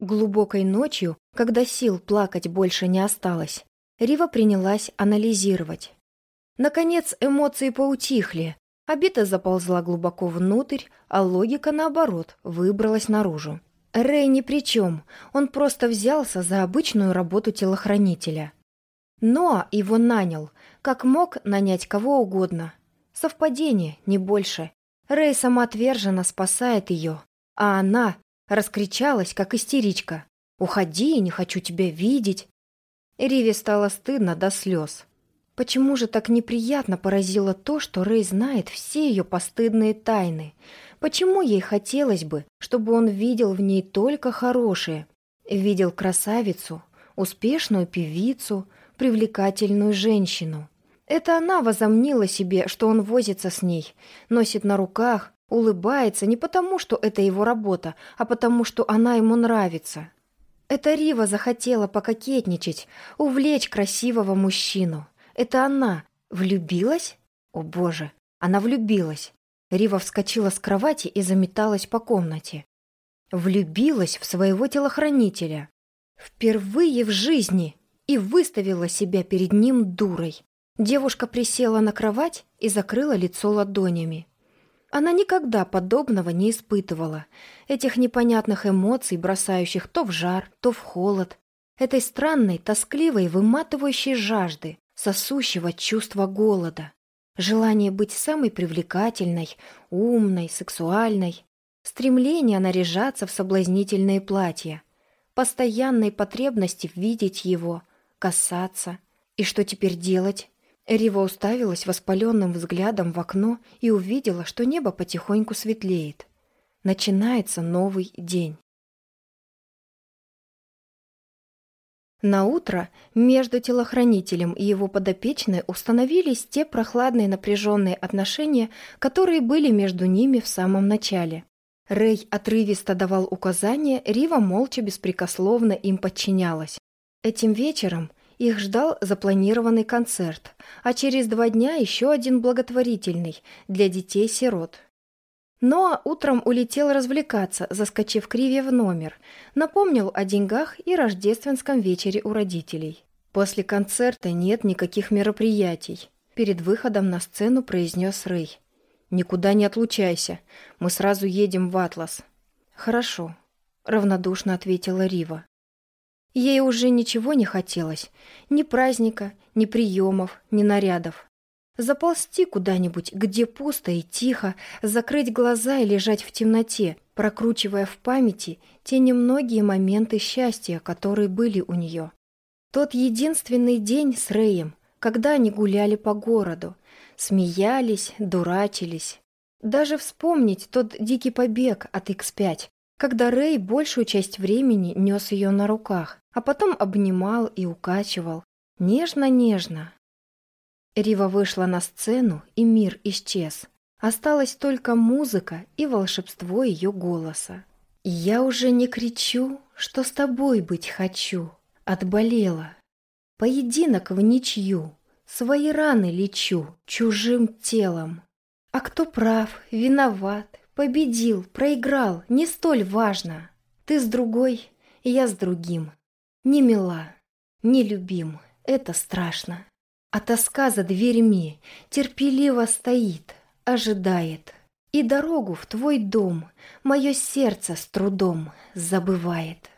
Глубокой ночью, когда сил плакать больше не осталось, Рива принялась анализировать. Наконец эмоции поутихли, обида заползла глубоко внутрь, а логика, наоборот, выбралась наружу. Рэй ни при чем, он просто взялся за обычную работу телохранителя. Ноа его нанял, как мог нанять кого угодно. Совпадение, не больше. Рэй самоотверженно спасает ее, а она раскричалась, как истеричка. «Уходи, не хочу тебя видеть!» Риве стало стыдно до слез. Почему же так неприятно поразило то, что Рэй знает все ее постыдные тайны? Почему ей хотелось бы, чтобы он видел в ней только хорошее? Видел красавицу, успешную певицу, привлекательную женщину. Это она возомнила себе, что он возится с ней, носит на руках, улыбается не потому, что это его работа, а потому, что она ему нравится. Это Рива захотела пококетничать, увлечь красивого мужчину. Это она влюбилась? О боже, она влюбилась. Рива вскочила с кровати и заметалась по комнате. Влюбилась в своего телохранителя. Впервые в жизни и выставила себя перед ним дурой. Девушка присела на кровать и закрыла лицо ладонями. Она никогда подобного не испытывала. Этих непонятных эмоций, бросающих то в жар, то в холод. Этой странной, тоскливой, выматывающей жажды, сосущего чувства голода. Желание быть самой привлекательной, умной, сексуальной. Стремление наряжаться в соблазнительные платья. Постоянной потребности видеть его, касаться. И что теперь делать? Рива уставилась воспаленным взглядом в окно и увидела, что небо потихоньку светлеет. Начинается новый день. На утро между телохранителем и его подопечной установились те прохладные напряженные отношения, которые были между ними в самом начале. Рэй отрывисто давал указания, Рива молча беспрекословно им подчинялась. Этим вечером их ждал запланированный концерт, а через два дня еще один благотворительный для детей-сирот. Ноа утром улетел развлекаться, заскочив к Риве в номер, напомнил о деньгах и рождественском вечере у родителей. После концерта нет никаких мероприятий. Перед выходом на сцену произнес Рэй. «Никуда не отлучайся. Мы сразу едем в Атлас». «Хорошо», — равнодушно ответила Рива. Ей уже ничего не хотелось. Ни праздника, ни приемов, ни нарядов. Заползти куда-нибудь, где пусто и тихо, закрыть глаза и лежать в темноте, прокручивая в памяти те немногие моменты счастья, которые были у нее. Тот единственный день с Рэем, когда они гуляли по городу, смеялись, дурачились. Даже вспомнить тот дикий побег от X5, когда Рэй большую часть времени нес ее на руках, а потом обнимал и укачивал. Нежно-нежно. Рива вышла на сцену, и мир исчез. Осталась только музыка и волшебство ее голоса. «Я уже не кричу, что с тобой быть хочу», отболела. Поединок в ничью, свои раны лечу чужим телом. А кто прав, виноват, Победил, проиграл, не столь важно. Ты с другой, я с другим. Не мила, не любим, это страшно. А тоска за дверьми терпеливо стоит, ожидает. И дорогу в твой дом мое сердце с трудом забывает.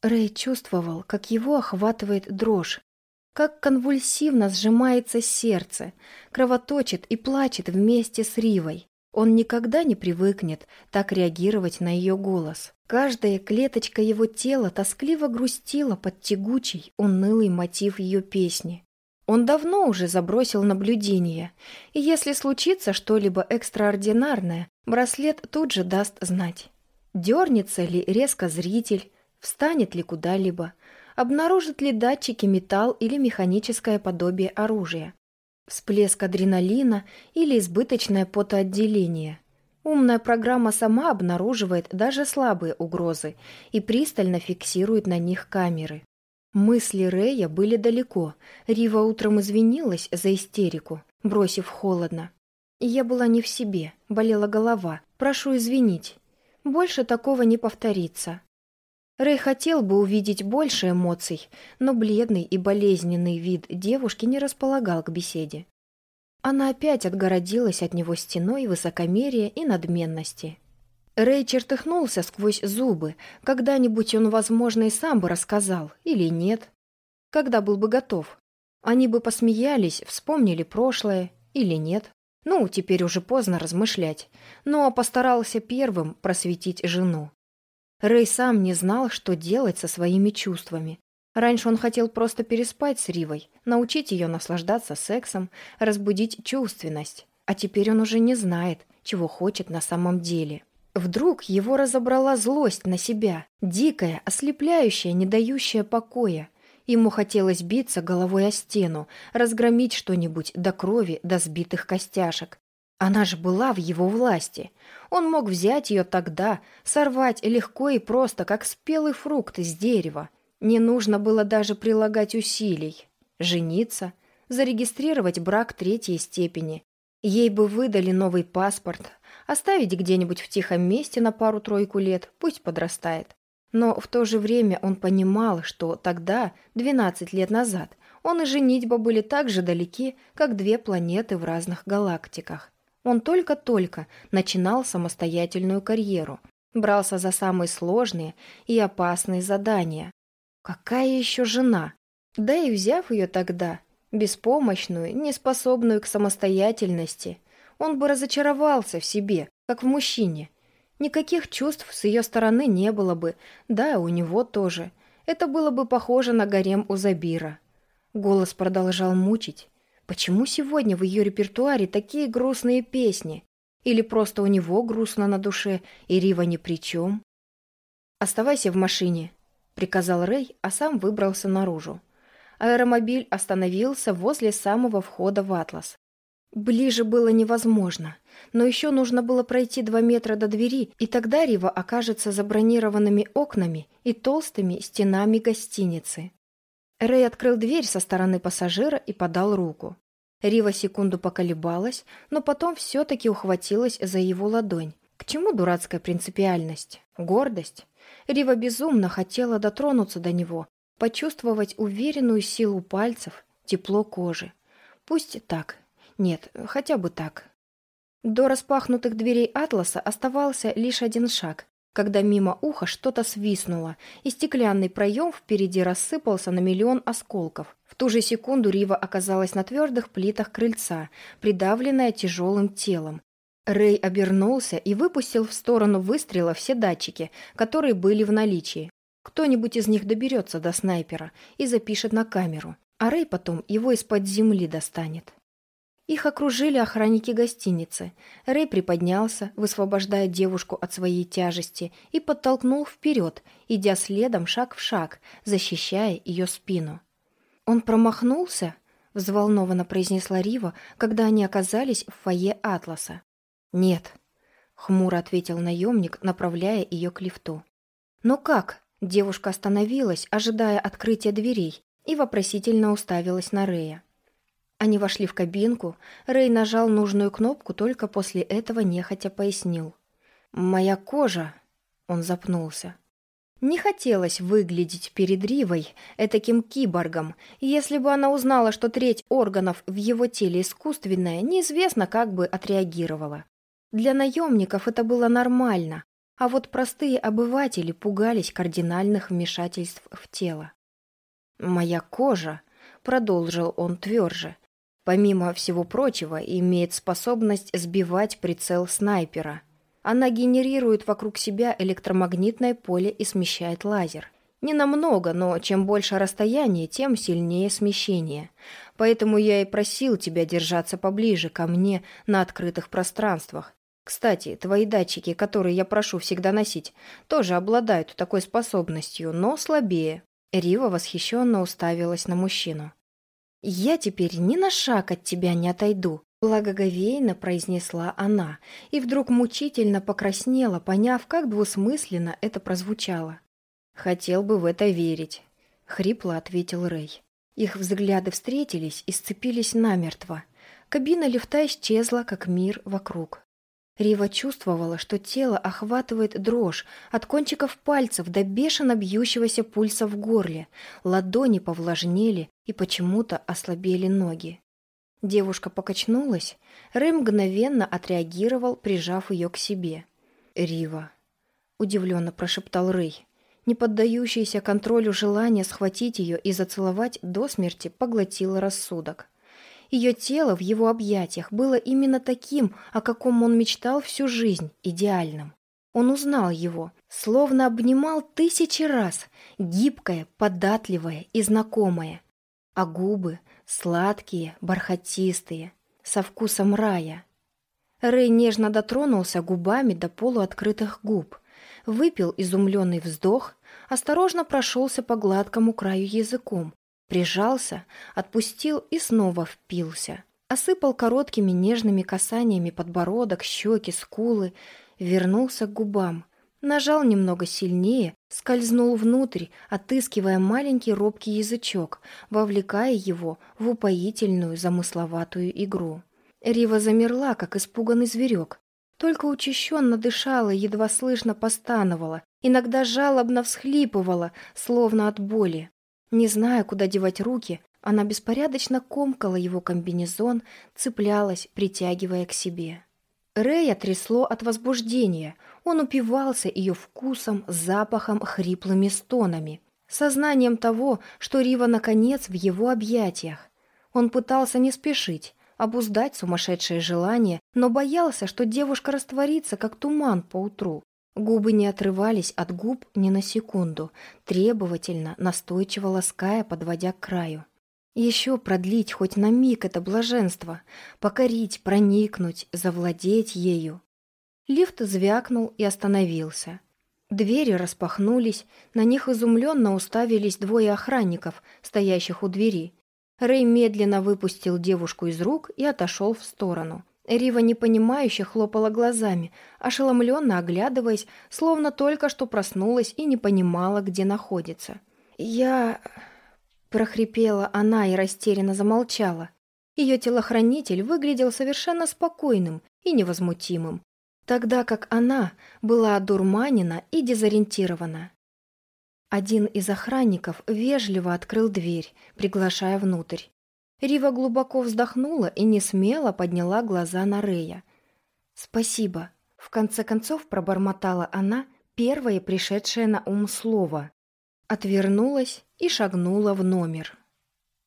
Рэй чувствовал, как его охватывает дрожь, как конвульсивно сжимается сердце, кровоточит и плачет вместе с Ривой, он никогда не привыкнет так реагировать на ее голос. Каждая клеточка его тела тоскливо грустила под тягучий, унылый мотив ее песни. Он давно уже забросил наблюдение, и если случится что-либо экстраординарное, браслет тут же даст знать. Дернется ли резко зритель, встанет ли куда-либо, обнаружит ли датчики металл или механическое подобие оружия всплеск адреналина или избыточное потоотделение. Умная программа сама обнаруживает даже слабые угрозы и пристально фиксирует на них камеры. Мысли Рэя были далеко. Рива утром извинилась за истерику, бросив холодно. Я была не в себе, болела голова. Прошу извинить. Больше такого не повторится. Рэй хотел бы увидеть больше эмоций, но бледный и болезненный вид девушки не располагал к беседе. Она опять отгородилась от него стеной высокомерия и надменности. Рэй чертыхнулся сквозь зубы. Когда-нибудь он, возможно, и сам бы рассказал, или нет. Когда был бы готов. Они бы посмеялись, вспомнили прошлое, или нет. Ну, теперь уже поздно размышлять. Но постарался первым просветить жену. Рэй сам не знал, что делать со своими чувствами. Раньше он хотел просто переспать с Ривой, научить ее наслаждаться сексом, разбудить чувственность. А теперь он уже не знает, чего хочет на самом деле. Вдруг его разобрала злость на себя, дикая, ослепляющая, не дающая покоя. Ему хотелось биться головой о стену, разгромить что-нибудь до крови, до сбитых костяшек. Она же была в его власти. Он мог взять ее тогда, сорвать легко и просто, как спелый фрукт из дерева. Не нужно было даже прилагать усилий. Жениться, зарегистрировать брак третьей степени. Ей бы выдали новый паспорт, оставить где-нибудь в тихом месте на пару-тройку лет, пусть подрастает. Но в то же время он понимал, что тогда, 12 лет назад, он и женитьба были так же далеки, как две планеты в разных галактиках. Он только-только начинал самостоятельную карьеру, брался за самые сложные и опасные задания. Какая еще жена? Да и взяв ее тогда, беспомощную, неспособную к самостоятельности, он бы разочаровался в себе, как в мужчине. Никаких чувств с ее стороны не было бы, да, у него тоже. Это было бы похоже на гарем у Забира. Голос продолжал мучить, Почему сегодня в ее репертуаре такие грустные песни? Или просто у него грустно на душе, и Рива ни при чем? «Оставайся в машине», — приказал Рэй, а сам выбрался наружу. Аэромобиль остановился возле самого входа в «Атлас». Ближе было невозможно, но еще нужно было пройти два метра до двери, и тогда Рива окажется за бронированными окнами и толстыми стенами гостиницы. Рэй открыл дверь со стороны пассажира и подал руку. Рива секунду поколебалась, но потом все-таки ухватилась за его ладонь. К чему дурацкая принципиальность? Гордость? Рива безумно хотела дотронуться до него, почувствовать уверенную силу пальцев, тепло кожи. Пусть так. Нет, хотя бы так. До распахнутых дверей Атласа оставался лишь один шаг, когда мимо уха что-то свистнуло, и стеклянный проем впереди рассыпался на миллион осколков. В ту же секунду Рива оказалась на твердых плитах крыльца, придавленная тяжелым телом. Рэй обернулся и выпустил в сторону выстрела все датчики, которые были в наличии. Кто-нибудь из них доберется до снайпера и запишет на камеру, а Рэй потом его из-под земли достанет. Их окружили охранники гостиницы. Рэй приподнялся, высвобождая девушку от своей тяжести, и подтолкнул вперед, идя следом шаг в шаг, защищая ее спину. «Он промахнулся?» — взволнованно произнесла Рива, когда они оказались в фойе Атласа. «Нет», — хмуро ответил наемник, направляя ее к лифту. «Но как?» — девушка остановилась, ожидая открытия дверей, и вопросительно уставилась на Рэя. Они вошли в кабинку. Рэй нажал нужную кнопку, только после этого нехотя пояснил. «Моя кожа...» Он запнулся. Не хотелось выглядеть перед Ривой этаким киборгом. Если бы она узнала, что треть органов в его теле искусственная, неизвестно, как бы отреагировала. Для наемников это было нормально, а вот простые обыватели пугались кардинальных вмешательств в тело. «Моя кожа», — продолжил он тверже, Помимо всего прочего, имеет способность сбивать прицел снайпера. Она генерирует вокруг себя электромагнитное поле и смещает лазер. Не намного, но чем больше расстояние, тем сильнее смещение. Поэтому я и просил тебя держаться поближе ко мне на открытых пространствах. Кстати, твои датчики, которые я прошу всегда носить, тоже обладают такой способностью, но слабее. Рива восхищенно уставилась на мужчину. «Я теперь ни на шаг от тебя не отойду», — благоговейно произнесла она, и вдруг мучительно покраснела, поняв, как двусмысленно это прозвучало. «Хотел бы в это верить», — хрипло ответил Рэй. Их взгляды встретились и сцепились намертво. Кабина лифта исчезла, как мир вокруг. Рива чувствовала, что тело охватывает дрожь от кончиков пальцев до бешено бьющегося пульса в горле, ладони повлажнели и почему-то ослабели ноги. Девушка покачнулась, Рэй мгновенно отреагировал, прижав ее к себе. «Рива», — удивленно прошептал Рэй, не поддающееся контролю желание схватить ее и зацеловать до смерти поглотило рассудок. Ее тело в его объятиях было именно таким, о каком он мечтал всю жизнь, идеальным. Он узнал его, словно обнимал тысячи раз, гибкое, податливое и знакомое. А губы сладкие, бархатистые, со вкусом рая. Рэй нежно дотронулся губами до полуоткрытых губ, выпил изумленный вздох, осторожно прошелся по гладкому краю языком, Прижался, отпустил и снова впился. Осыпал короткими нежными касаниями подбородок, щеки, скулы, вернулся к губам. Нажал немного сильнее, скользнул внутрь, отыскивая маленький робкий язычок, вовлекая его в упоительную замысловатую игру. Рива замерла, как испуганный зверек. Только учащенно дышала, едва слышно постановала, иногда жалобно всхлипывала, словно от боли. Не зная, куда девать руки, она беспорядочно комкала его комбинезон, цеплялась, притягивая к себе. Рэя трясло от возбуждения. Он упивался ее вкусом, запахом, хриплыми стонами. Сознанием того, что Рива наконец в его объятиях. Он пытался не спешить, обуздать сумасшедшее желание, но боялся, что девушка растворится, как туман по утру. Губы не отрывались от губ ни на секунду, требовательно, настойчиво лаская, подводя к краю. Еще продлить хоть на миг это блаженство, покорить, проникнуть, завладеть ею. Лифт звякнул и остановился. Двери распахнулись, на них изумленно уставились двое охранников, стоящих у двери. Рэй медленно выпустил девушку из рук и отошел в сторону. Рива непонимающе хлопала глазами, ошеломленно оглядываясь, словно только что проснулась и не понимала, где находится. «Я...» — прохрипела она и растерянно замолчала. Ее телохранитель выглядел совершенно спокойным и невозмутимым, тогда как она была одурманена и дезориентирована. Один из охранников вежливо открыл дверь, приглашая внутрь. Рива глубоко вздохнула и не смело подняла глаза на Рея. «Спасибо», — в конце концов пробормотала она, первое пришедшее на ум слово. Отвернулась и шагнула в номер.